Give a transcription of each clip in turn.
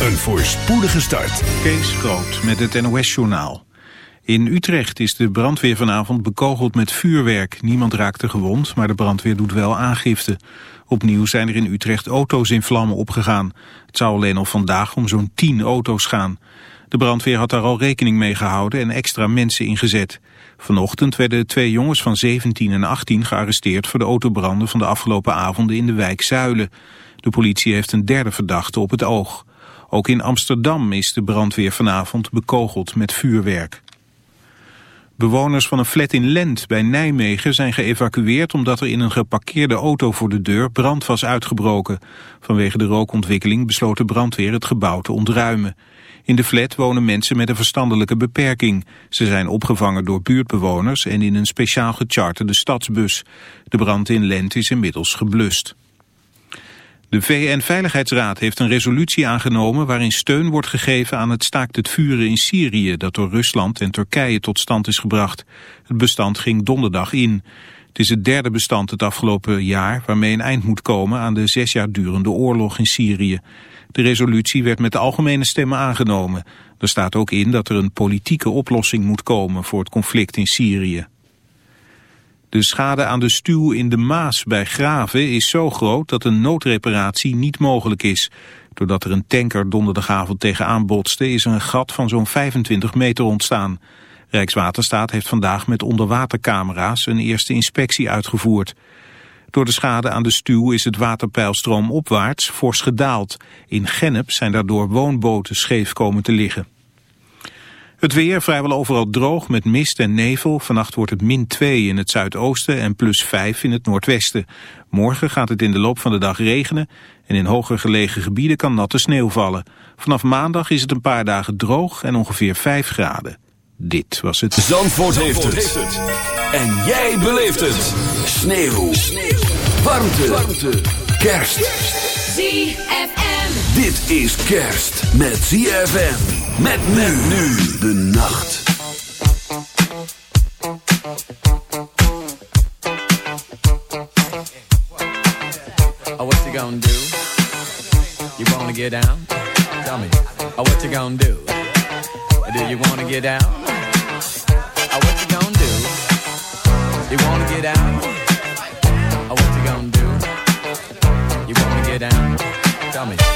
Een voorspoedige start. Kees Groot met het NOS-journaal. In Utrecht is de brandweer vanavond bekogeld met vuurwerk. Niemand raakte gewond, maar de brandweer doet wel aangifte. Opnieuw zijn er in Utrecht auto's in vlammen opgegaan. Het zou alleen al vandaag om zo'n tien auto's gaan. De brandweer had daar al rekening mee gehouden en extra mensen ingezet. Vanochtend werden twee jongens van 17 en 18 gearresteerd... voor de autobranden van de afgelopen avonden in de wijk Zuilen. De politie heeft een derde verdachte op het oog. Ook in Amsterdam is de brandweer vanavond bekogeld met vuurwerk. Bewoners van een flat in Lent bij Nijmegen zijn geëvacueerd omdat er in een geparkeerde auto voor de deur brand was uitgebroken. Vanwege de rookontwikkeling besloot de brandweer het gebouw te ontruimen. In de flat wonen mensen met een verstandelijke beperking. Ze zijn opgevangen door buurtbewoners en in een speciaal gecharterde stadsbus. De brand in Lent is inmiddels geblust. De VN-veiligheidsraad heeft een resolutie aangenomen waarin steun wordt gegeven aan het staakt het vuren in Syrië dat door Rusland en Turkije tot stand is gebracht. Het bestand ging donderdag in. Het is het derde bestand het afgelopen jaar waarmee een eind moet komen aan de zes jaar durende oorlog in Syrië. De resolutie werd met de algemene stemmen aangenomen. Er staat ook in dat er een politieke oplossing moet komen voor het conflict in Syrië. De schade aan de stuw in de Maas bij Graven is zo groot dat een noodreparatie niet mogelijk is. Doordat er een tanker donderdagavond tegenaan botste is er een gat van zo'n 25 meter ontstaan. Rijkswaterstaat heeft vandaag met onderwatercamera's een eerste inspectie uitgevoerd. Door de schade aan de stuw is het waterpeilstroom opwaarts fors gedaald. In Gennep zijn daardoor woonboten scheef komen te liggen. Het weer vrijwel overal droog met mist en nevel. Vannacht wordt het min 2 in het zuidoosten en plus 5 in het noordwesten. Morgen gaat het in de loop van de dag regenen en in hoger gelegen gebieden kan natte sneeuw vallen. Vanaf maandag is het een paar dagen droog en ongeveer 5 graden. Dit was het. Zandvoort, heeft, het. En jij beleeft het. Sneeuw. sneeuw. Warmte. Warmte. Kerst. ZFM. Dit is kerst met ZFM. Met men nu de nacht. Oh, what you gonna do? You wanna get down? Tell me. Oh, what you gonna do? Do you wanna get down? Oh, what you gonna do? You wanna get down? Oh, what you gonna do? You wanna get down? Tell me.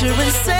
Torture